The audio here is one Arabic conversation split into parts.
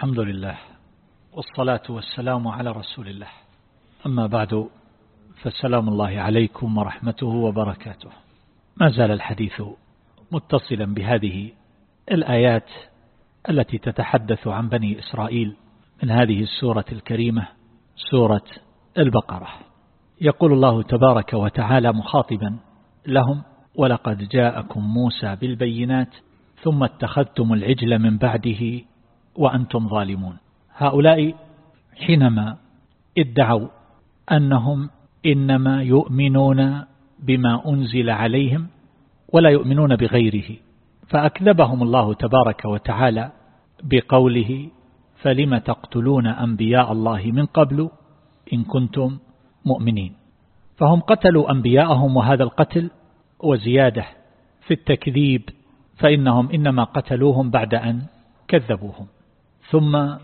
الحمد لله والصلاة والسلام على رسول الله. أما بعد فسلام الله عليكم ورحمته وبركاته. ما زال الحديث متصلا بهذه الآيات التي تتحدث عن بني إسرائيل من هذه السورة الكريمة سورة البقرة. يقول الله تبارك وتعالى مخاطبا لهم ولقد جاءكم موسى بالبينات ثم اتخذتم العجل من بعده وأنتم ظالمون. هؤلاء حينما ادعوا أنهم إنما يؤمنون بما أنزل عليهم ولا يؤمنون بغيره فأكذبهم الله تبارك وتعالى بقوله فلم تقتلون أنبياء الله من قبل إن كنتم مؤمنين؟ فهم قتلوا أنبياءهم وهذا القتل وزيادة في التكذيب فإنهم إنما قتلوهم بعد أن كذبوهم. ثم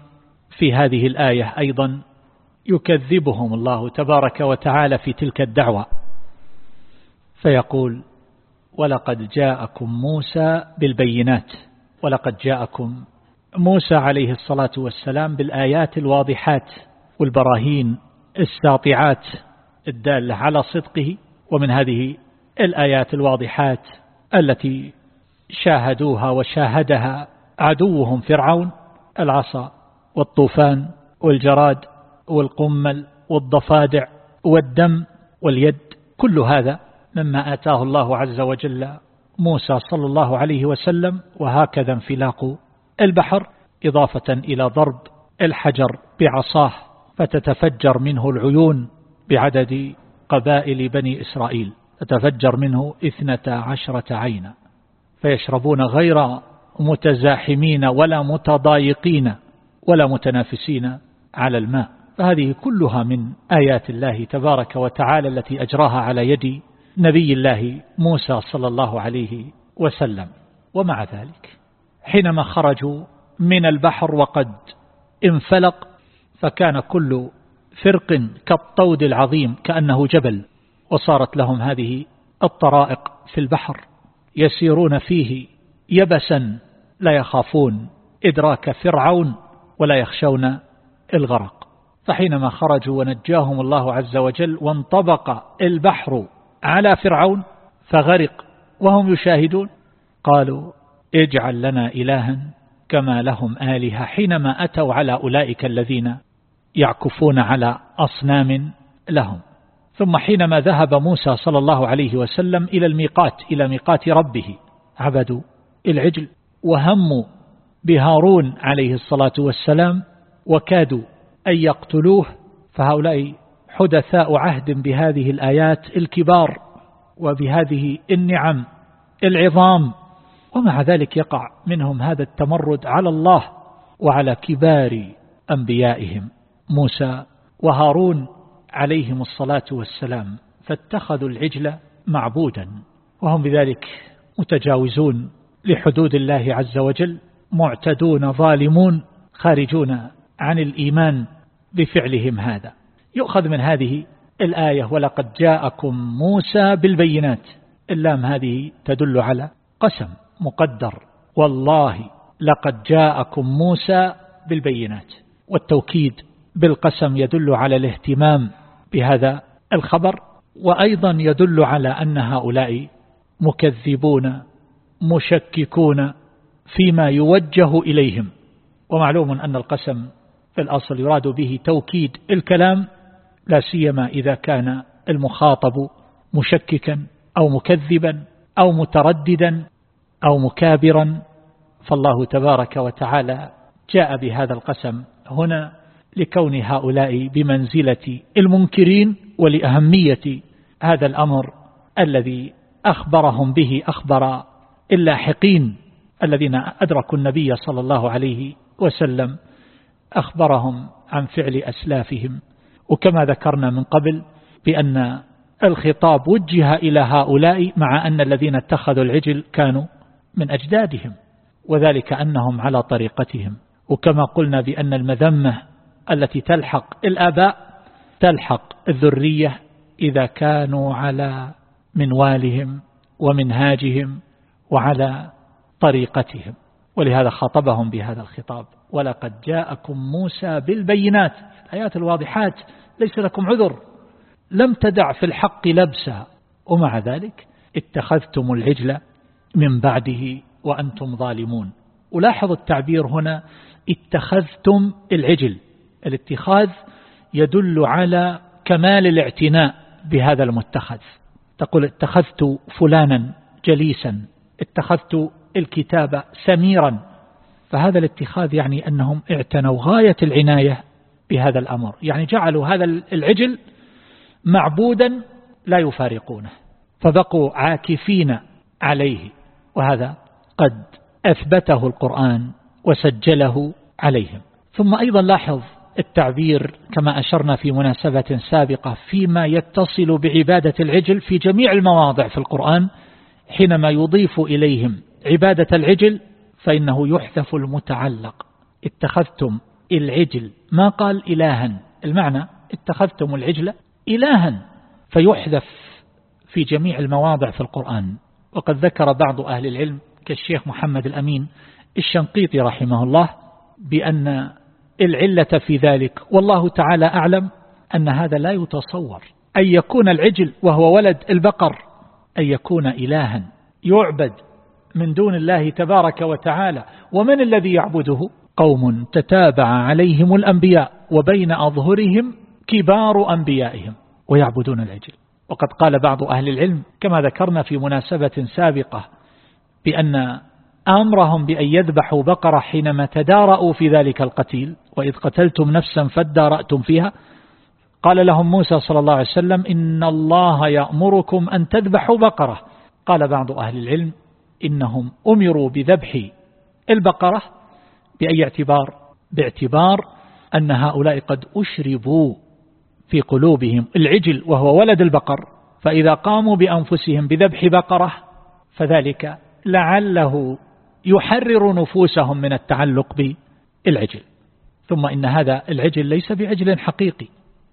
في هذه الآية أيضا يكذبهم الله تبارك وتعالى في تلك الدعوة. فيقول ولقد جاءكم موسى بالبينات ولقد جاءكم موسى عليه الصلاة والسلام بالآيات الواضحات والبراهين الساطعات الدالة على صدقه ومن هذه الآيات الواضحات التي شاهدوها وشاهدها عدوهم فرعون العصا والطوفان والجراد والقمل والضفادع والدم واليد كل هذا مما آتاه الله عز وجل موسى صلى الله عليه وسلم وهكذا انفلاق البحر إضافة إلى ضرب الحجر بعصاه فتتفجر منه العيون بعدد قبائل بني إسرائيل تتفجر منه إثنة عشرة عينا فيشربون غير متزاحمين ولا متضايقين ولا متنافسين على الماء. فهذه كلها من آيات الله تبارك وتعالى التي أجراها على يد نبي الله موسى صلى الله عليه وسلم. ومع ذلك حينما خرجوا من البحر وقد انفلق فكان كل فرق كالطود العظيم كأنه جبل وصارت لهم هذه الطرائق في البحر يسيرون فيه يبسا لا يخافون إدراك فرعون ولا يخشون الغرق. فحينما خرجوا ونجاهم الله عز وجل وانطبق البحر على فرعون فغرق وهم يشاهدون قالوا اجعل لنا إلها كما لهم آلهة. حينما أتوا على أولئك الذين يعكفون على أصنام لهم. ثم حينما ذهب موسى صلى الله عليه وسلم إلى الميقات إلى ميقات ربه عبدوا العجل. وهموا بهارون عليه الصلاة والسلام وكادوا أن يقتلوه فهؤلاء حدثاء عهد بهذه الآيات الكبار وبهذه النعم العظام ومع ذلك يقع منهم هذا التمرد على الله وعلى كبار أنبيائهم. موسى وهارون عليهم الصلاة والسلام فاتخذوا العجل معبودا وهم بذلك متجاوزون لحدود الله عز وجل معتدون ظالمون خارجون عن الإيمان بفعلهم هذا. يؤخذ من هذه الآية ولقد جاءكم موسى بالبينات اللام هذه تدل على قسم مقدر والله لقد جاءكم موسى بالبينات والتوكيد بالقسم يدل على الاهتمام بهذا الخبر وأيضا يدل على أن هؤلاء مكذبون مشككون فيما يوجه إليهم. ومعلوم أن القسم في الأصل يراد به توكيد الكلام لا سيما إذا كان المخاطب مشككا أو مكذبا أو مترددا أو مكابرا. فالله تبارك وتعالى جاء بهذا القسم هنا لكون هؤلاء بمنزلة المنكرين ولأهمية هذا الأمر الذي أخبرهم به أخبر اللاحقين الذين أدركوا النبي صلى الله عليه وسلم أخبرهم عن فعل أسلافهم. وكما ذكرنا من قبل بأن الخطاب وجه إلى هؤلاء مع أن الذين اتخذوا العجل كانوا من أجدادهم وذلك أنهم على طريقتهم. وكما قلنا بأن المذمة التي تلحق الآباء تلحق الذرية إذا كانوا على منوالهم ومنهاجهم وعلى طريقتهم ولهذا خاطبهم بهذا الخطاب ولقد جاءكم موسى بالبينات. الآيات الواضحات ليس لكم عذر لم تدع في الحق لبسا. ومع ذلك اتخذتم العجل من بعده وأنتم ظالمون. ولاحظ التعبير هنا اتخذتم العجل. الاتخاذ يدل على كمال الاعتناء بهذا المتخذ. تقول اتخذت فلانا جليسا. اتخذت الكتاب سميرا. فهذا الاتخاذ يعني أنهم اعتنوا غاية العناية بهذا الأمر. يعني جعلوا هذا العجل معبودا لا يفارقونه. فبقوا عاكفين عليه. وهذا قد أثبته القرآن وسجله عليهم. ثم أيضا لاحظ التعبير كما أشرنا في مناسبة سابقة فيما يتصل بعبادة العجل في جميع المواضع في القرآن. حينما يضيف إليهم عبادة العجل فإنه يحذف المتعلق. اتخذتم العجل. ما قال إلها؟ المعنى اتخذتم العجل إلها فيحذف في جميع المواضع في القرآن. وقد ذكر بعض أهل العلم كالشيخ محمد الأمين الشنقيطي رحمه الله بأن العلة في ذلك. والله تعالى أعلم أن هذا لا يتصور. أن يكون العجل وهو ولد البقر أن يكون إلها يعبد من دون الله تبارك وتعالى. ومن الذي يعبده؟ قوم تتابع عليهم الأنبياء وبين أظهرهم كبار أنبيائهم ويعبدون العجل. وقد قال بعض أهل العلم كما ذكرنا في مناسبة سابقة بأن أمرهم بأن يذبحوا بقرة حينما تدارأوا في ذلك القتيل وإذ قتلتم نفسا فادارأتم فيها. قال لهم موسى صلى الله عليه وسلم إن الله يأمركم أن تذبحوا بقرة. قال بعض أهل العلم إنهم أمروا بذبح البقرة بأي اعتبار؟ باعتبار أن هؤلاء قد أشربوا في قلوبهم العجل وهو ولد البقر فإذا قاموا بأنفسهم بذبح بقرة فذلك لعله يحرر نفوسهم من التعلق بالعجل. ثم إن هذا العجل ليس بعجل حقيقي.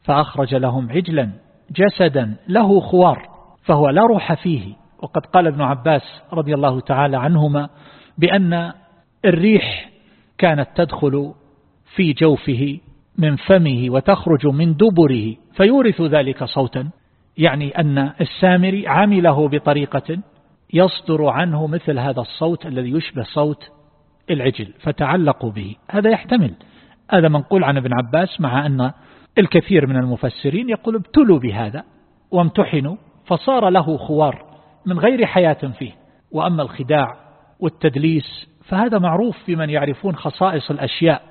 فأخرج لهم عجلا جسدا له خوار فهو لا روح فيه. وقد قال ابن عباس رضي الله تعالى عنهما بأن الريح كانت تدخل في جوفه من فمه وتخرج من دبره فيورث ذلك صوتا. يعني أن السامري عمله بطريقة يصدر عنه مثل هذا الصوت الذي يشبه صوت العجل فتعلقوا به. هذا يحتمل. هذا منقول عن ابن عباس مع أن الكثير من المفسرين يقول ابتلوا بهذا وامتحنوا فصار له خوار من غير حياة فيه. وأما الخداع والتدليس فهذا معروف في من يعرفون خصائص الأشياء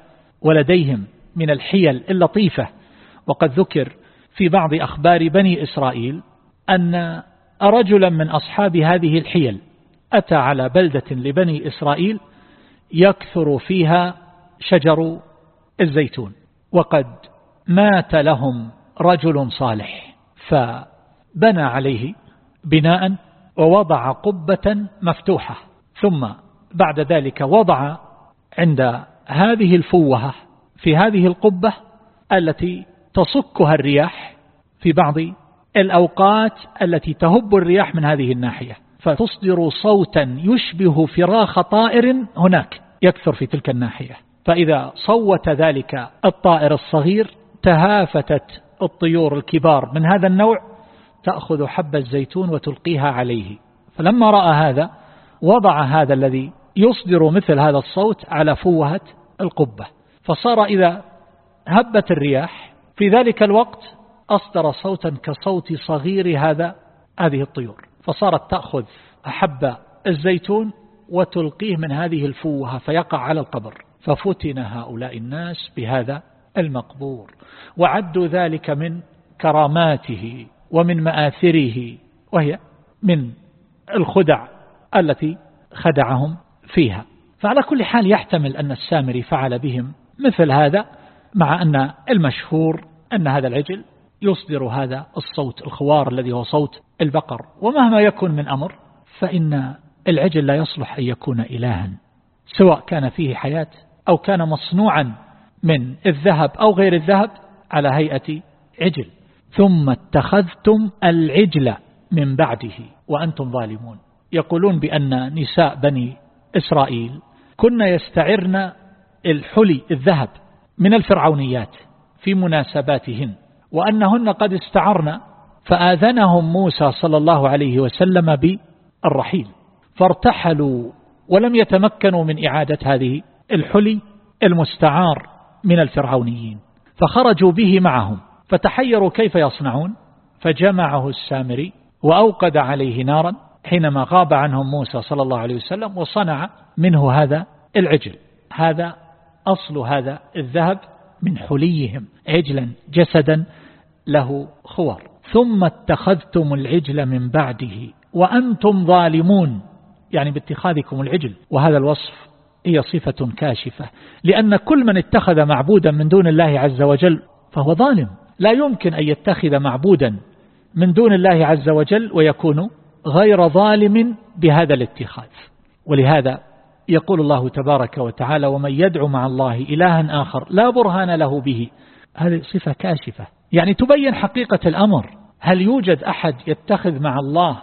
ولديهم من الحيل اللطيفة. وقد ذكر في بعض أخبار بني إسرائيل أن رجلا من أصحاب هذه الحيل أتى على بلدة لبني إسرائيل يكثر فيها شجر الزيتون. وقد مات لهم رجل صالح فبنى عليه بناء ووضع قبة مفتوحة ثم بعد ذلك وضع عند هذه الفوهة في هذه القبة التي تصكها الرياح في بعض الأوقات التي تهب الرياح من هذه الناحية فتصدر صوتا يشبه فراخ طائر هناك يكثر في تلك الناحية فإذا صوت ذلك الطائر الصغير تهافتت الطيور الكبار. من هذا النوع تأخذ حب الزيتون وتلقيها عليه. فلما رأى هذا وضع هذا الذي يصدر مثل هذا الصوت على فوهة القبة. فصار إذا هبت الرياح في ذلك الوقت أصدر صوتا كصوت صغير هذا هذه الطيور. فصارت تأخذ أحب الزيتون وتلقيه من هذه الفوهة فيقع على القبر. ففتن هؤلاء الناس بهذا المقبور وعدوا ذلك من كراماته ومن مآثره وهي من الخدع التي خدعهم فيها. فعلى كل حال يحتمل أن السامري فعل بهم مثل هذا مع أن المشهور أن هذا العجل يصدر هذا الصوت الخوار الذي هو صوت البقر. ومهما يكن من أمر فإن العجل لا يصلح أن يكون إلها سواء كان فيه حياة أو كان مصنوعا من الذهب أو غير الذهب على هيئة عجل. ثم اتخذتم العجل من بعده وأنتم ظالمون. يقولون بأن نساء بني إسرائيل كنا يستعرن الحلي الذهب من الفرعونيات في مناسباتهن وأنهن قد استعرن فآذنهم موسى صلى الله عليه وسلم بالرحيل. فارتحلوا ولم يتمكنوا من إعادة هذه الحلي المستعار من الفرعونيين فخرجوا به معهم فتحيروا كيف يصنعون؟ فجمعه السامري وأوقد عليه نارا حينما غاب عنهم موسى صلى الله عليه وسلم وصنع منه هذا العجل. هذا أصل هذا الذهب من حليهم عجلا جسدا له خوار. ثم اتخذتم العجل من بعده وأنتم ظالمون يعني باتخاذكم العجل. وهذا الوصف هي صفة كاشفة. لأن كل من اتخذ معبودا من دون الله عز وجل فهو ظالم. لا يمكن أن يتخذ معبودا من دون الله عز وجل ويكون غير ظالم بهذا الاتخاذ. ولهذا يقول الله تبارك وتعالى ومن يدعو مع الله إلها آخر لا برهان له به. هذه صفة كاشفة. يعني تبين حقيقة الأمر. هل يوجد أحد يتخذ مع الله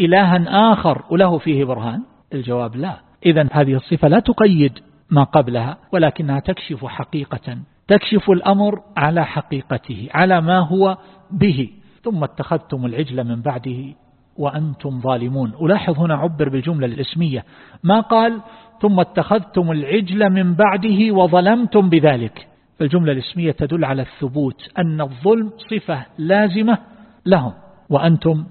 إلها آخر وله فيه برهان؟ الجواب لا. إذا هذه الصفة لا تقيد ما قبلها ولكنها تكشف حقيقة تكشف الأمر على حقيقته على ما هو به. ثم اتخذتم العجل من بعده وأنتم ظالمون. ألاحظ هنا عبر بالجملة الإسمية. ما قال ثم اتخذتم العجل من بعده وظلمتم بذلك. فالجملة الإسمية تدل على الثبوت أن الظلم صفة لازمة لهم وأنتم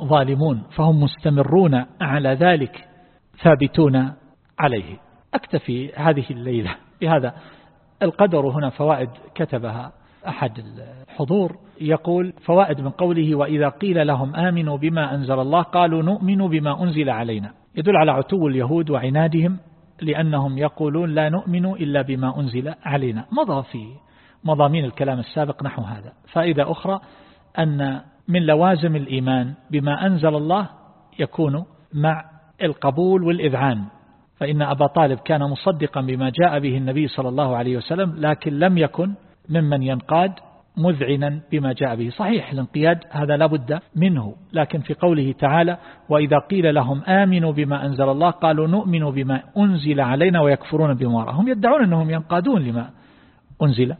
ظالمون فهم مستمرون على ذلك. ثابتون عليه. أكتفي هذه الليلة بهذا. القدر هنا فوائد كتبها أحد الحضور يقول فوائد من قوله وإذا قيل لهم آمنوا بما أنزل الله قالوا نؤمن بما أنزل علينا. يدل على عتو اليهود وعنادهم لأنهم يقولون لا نؤمن إلا بما أنزل علينا. مضى في مضامين الكلام السابق نحو هذا. فائدة أخرى أن من لوازم الإيمان بما أنزل الله يكون مع القبول والإذعان. فإن أبا طالب كان مصدقا بما جاء به النبي صلى الله عليه وسلم لكن لم يكن ممن ينقاد مذعنا بما جاء به. صحيح الانقياد هذا لابد منه. لكن في قوله تعالى وإذا قيل لهم آمنوا بما أنزل الله قالوا نؤمن بما أنزل علينا ويكفرون بما هم يدعون أنهم ينقادون لما أنزل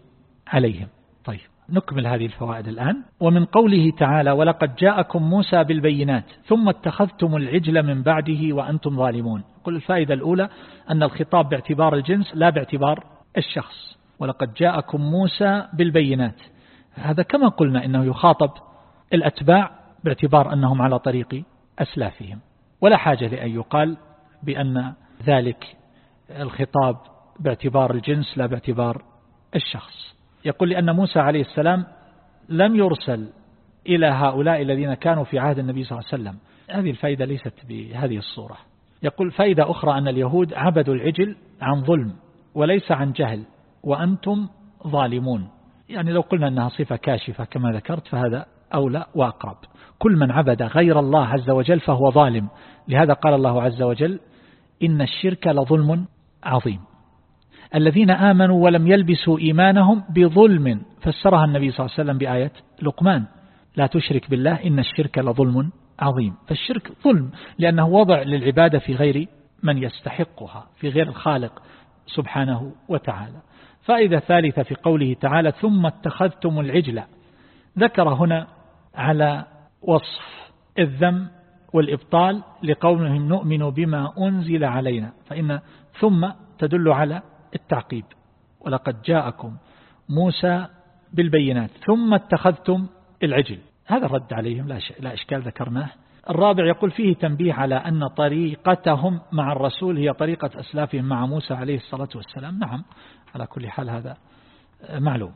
عليهم. طيب. نكمل هذه الفوائد الآن. ومن قوله تعالى ولقد جاءكم موسى بالبينات ثم اتخذتم العجل من بعده وأنتم ظالمون. قل الفائدة الأولى أن الخطاب باعتبار الجنس لا باعتبار الشخص. ولقد جاءكم موسى بالبينات. هذا كما قلنا إنه يخاطب الأتباع باعتبار أنهم على طريق أسلافهم. ولا حاجة لأن يقال بأن ذلك الخطاب باعتبار الجنس لا باعتبار الشخص. يقول لأن موسى عليه السلام لم يرسل إلى هؤلاء الذين كانوا في عهد النبي صلى الله عليه وسلم. هذه الفائدة ليست بهذه الصورة. يقول فائدة أخرى أن اليهود عبدوا العجل عن ظلم وليس عن جهل وأنتم ظالمون. يعني لو قلنا أنها صفة كاشفة كما ذكرت فهذا أولى وأقرب. كل من عبد غير الله عز وجل فهو ظالم. لهذا قال الله عز وجل إن الشرك لظلم عظيم. الذين آمنوا ولم يلبسوا إيمانهم بظلم. فسرها النبي صلى الله عليه وسلم بآية لقمان لا تشرك بالله إن الشرك لظلم عظيم. فالشرك ظلم لأنه وضع للعبادة في غير من يستحقها في غير الخالق سبحانه وتعالى. فائدة ثالثة في قوله تعالى ثم اتخذتم العجل ذكر هنا على وصف الذم والإبطال لقومهم نؤمن بما أنزل علينا. فإن ثم تدل على التعقيب. ولقد جاءكم موسى بالبينات ثم اتخذتم العجل. هذا الرد عليهم لا إشكال ذكرناه. الرابع يقول فيه تنبيه على أن طريقتهم مع الرسول هي طريقة أسلافهم مع موسى عليه الصلاة والسلام. نعم على كل حال هذا معلوم.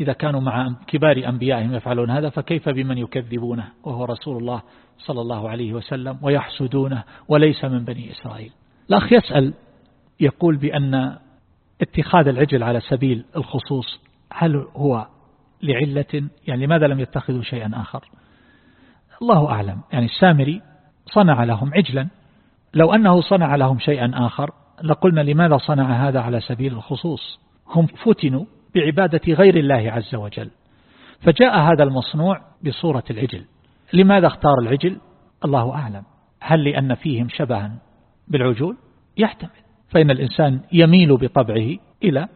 إذا كانوا مع كبار أنبيائهم يفعلون هذا فكيف بمن يكذبونه وهو رسول الله صلى الله عليه وسلم ويحسدونه وليس من بني إسرائيل؟ الأخ يسأل يقول بأن اتخاذ العجل على سبيل الخصوص هل هو لعلة؟ يعني لماذا لم يتخذوا شيئا آخر؟ الله أعلم. يعني السامري صنع لهم عجلا. لو أنه صنع لهم شيئا آخر لقلنا لماذا صنع هذا على سبيل الخصوص؟ هم فتنوا بعبادة غير الله عز وجل. فجاء هذا المصنوع بصورة العجل. لماذا اختار العجل؟ الله أعلم. هل لأن فيهم شبها بالعجول؟ يحتمل. فإن الإنسان يميل بطبعه إلى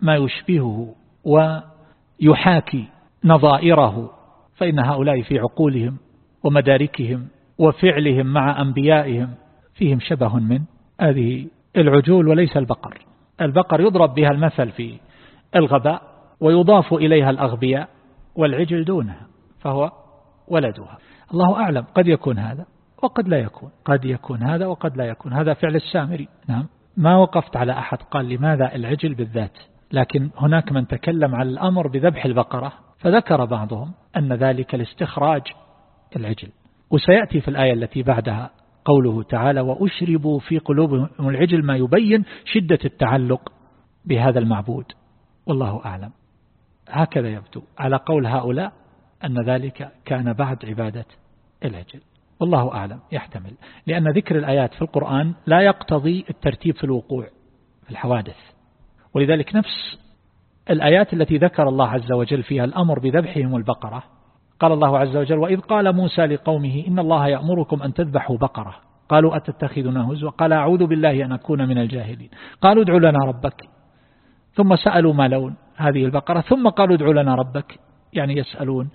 ما يشبهه ويحاكي نظائره فإن هؤلاء في عقولهم ومداركهم وفعلهم مع أنبيائهم فيهم شبه من هذه العجول وليس البقر. البقر يضرب بها المثل في الغباء ويضاف إليها الأغبياء والعجل دونها فهو ولدها. الله أعلم قد يكون هذا وقد لا يكون قد يكون هذا وقد لا يكون. هذا فعل السامري. نعم. ما وقفت على أحد. قال لماذا العجل بالذات؟ لكن هناك من تكلم على الأمر بذبح البقرة. فذكر بعضهم أن ذلك لاستخراج العجل. وسيأتي في الآية التي بعدها قوله تعالى وأشربوا في قلوبهم العجل ما يبين شدة التعلق بهذا المعبود. والله أعلم. هكذا يبدو على قول هؤلاء أن ذلك كان بعد عبادة العجل. والله أعلم يحتمل. لأن ذكر الآيات في القرآن لا يقتضي الترتيب في الوقوع في الحوادث. ولذلك نفس الآيات التي ذكر الله عز وجل فيها الأمر بذبحهم البقرة. قال الله عز وجل وإذ قال موسى لقومه إن الله يأمركم أن تذبحوا بقرة. قالوا أتتخذنا هزوا؟ قال أعوذ بالله أن أكون من الجاهلين. قالوا ادعوا لنا ربك. ثم سألوا ما لون هذه البقرة ثم قالوا ادعوا لنا ربك. يعني يسألون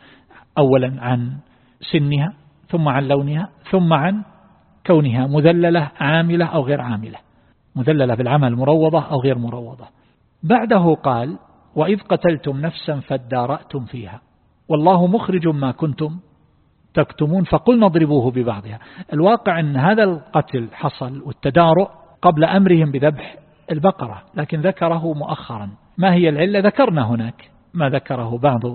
أولا عن سنها ثم عن لونها ثم عن كونها مذللة عاملة أو غير عاملة. مذللة بالعمل مروضة أو غير مروضة. بعده قال وإذ قتلتم نفسا فادارأتم فيها. والله مخرج ما كنتم تكتمون فقلنا اضربوه ببعضها. الواقع أن هذا القتل حصل والتدارؤ قبل أمرهم بذبح البقرة لكن ذكره مؤخرا. ما هي العلة؟ ذكرنا هناك ما ذكره بعض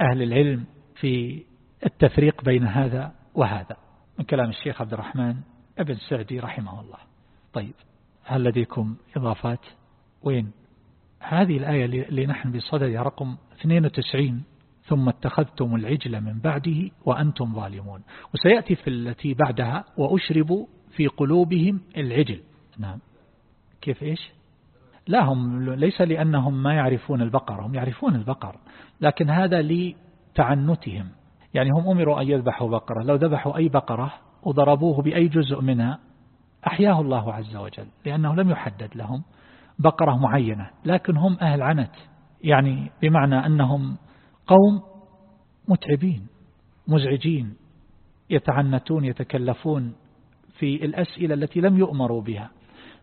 أهل العلم في التفريق بين هذا وهذا من كلام الشيخ عبد الرحمن ابن سعدي رحمه الله. طيب هل لديكم إضافات؟ وين؟ هذه الآية اللي نحن بصدد رقم 92 ثم اتخذتم العجل من بعده وأنتم ظالمون. وسيأتي في التي بعدها وأشربوا في قلوبهم العجل. نعم. كيف إيش؟ لا هم ليس لأنهم ما يعرفون البقر هم يعرفون البقر لكن هذا لتعنتهم. يعني هم أمروا أن يذبحوا بقرة. لو ذبحوا أي بقرة وضربوه بأي جزء منها أحياه الله عز وجل لأنه لم يحدد لهم بقرة معينة لكن هم أهل عنت. يعني بمعنى أنهم قوم متعبين مزعجين يتعنتون يتكلفون في الأسئلة التي لم يؤمروا بها.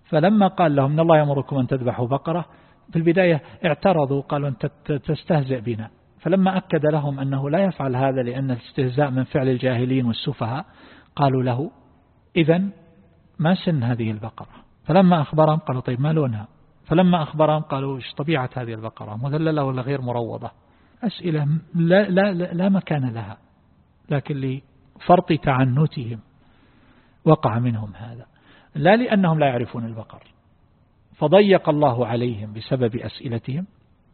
فلما قال لهم إن الله يأمركم أن تذبحوا بقرة في البداية اعترضوا قالوا أنت تستهزئ بنا. فلما أكد لهم أنه لا يفعل هذا لأن الاستهزاء من فعل الجاهلين والسفهاء قالوا له إذا ما سن هذه البقرة؟ فلما أخبرهم قالوا طيب ما لونها؟ فلما أخبرهم قالوا إيش طبيعة هذه البقرة؟ مذللة ولا غير مروضة؟ أسئلة لا, لا, لا, لا مكان لها لكن لفرط تعنتهم وقع منهم هذا. لا لأنهم لا يعرفون البقر. فضيق الله عليهم بسبب أسئلتهم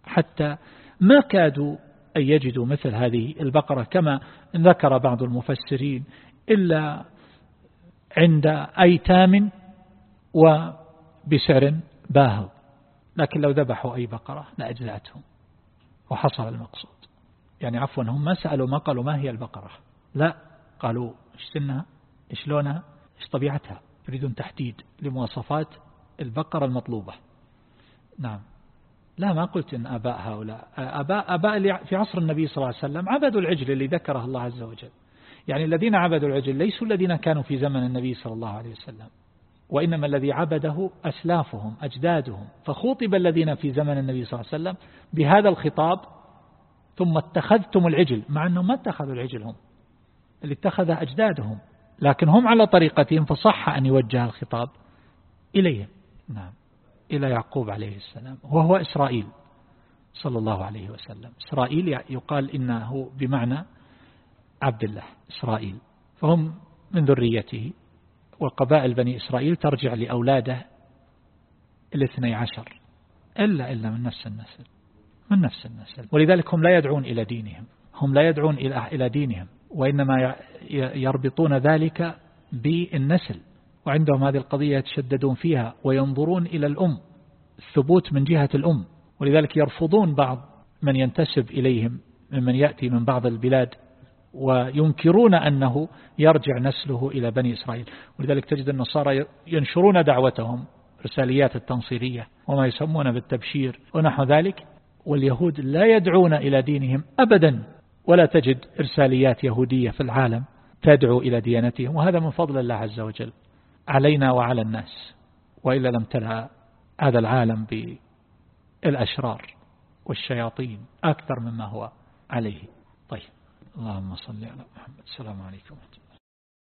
حتى ما كادوا أن يجدوا مثل هذه البقرة كما ذكر بعض المفسرين إلا عند أيتام وبسعر باهظ. لكن لو ذبحوا أي بقرة لأجزأتهم وحصل المقصود. يعني عفوا هم ما سألوا ما قالوا ما هي البقرة؟ لا. قالوا إيش سنها؟ إيش لونها؟ إيش طبيعتها؟ يريدون تحديد لمواصفات البقرة المطلوبة. نعم. لا ما قلت إن أباء هؤلاء. أباء, أباء في عصر النبي صلى الله عليه وسلم عبدوا العجل اللي ذكره الله عز وجل. يعني الذين عبدوا العجل ليسوا الذين كانوا في زمن النبي صلى الله عليه وسلم وإنما الذي عبده أسلافهم أجدادهم. فخوطب الذين في زمن النبي صلى الله عليه وسلم بهذا الخطاب ثم اتخذتم العجل مع أنهم ما اتخذوا العجل هم اللي اتخذ أجدادهم. لكن هم على طريقتهم فصح أن يوجه الخطاب إليهم. نعم. إلى يعقوب عليه السلام وهو إسرائيل صلى الله عليه وسلم. إسرائيل يقال إنه بمعنى عبد الله إسرائيل. فهم من ذريته وقبائل بني إسرائيل ترجع لأولاده الاثني عشر. إلا إلا من نفس النسل من نفس النسل. ولذلك هم لا يدعون إلى دينهم هم لا يدعون إلى دينهم وإنما يربطون ذلك بالنسل. وعندهم هذه القضية يتشددون فيها وينظرون إلى الأم الثبوت من جهة الأم ولذلك يرفضون بعض من ينتسب إليهم ممن يأتي من بعض البلاد وينكرون أنه يرجع نسله إلى بني إسرائيل. ولذلك تجد النصارى ينشرون دعوتهم إرساليات التنصيرية وما يسمون بالتبشير ونحو ذلك واليهود لا يدعون إلى دينهم أبدا ولا تجد إرساليات يهودية في العالم تدعو إلى ديانتهم وهذا من فضل الله عز وجل. علينا وعلى الناس وإلا لم تلها هذا العالم بالأشرار والشياطين أكثر مما هو عليه. طيب اللهم صل على محمد. السلام عليكم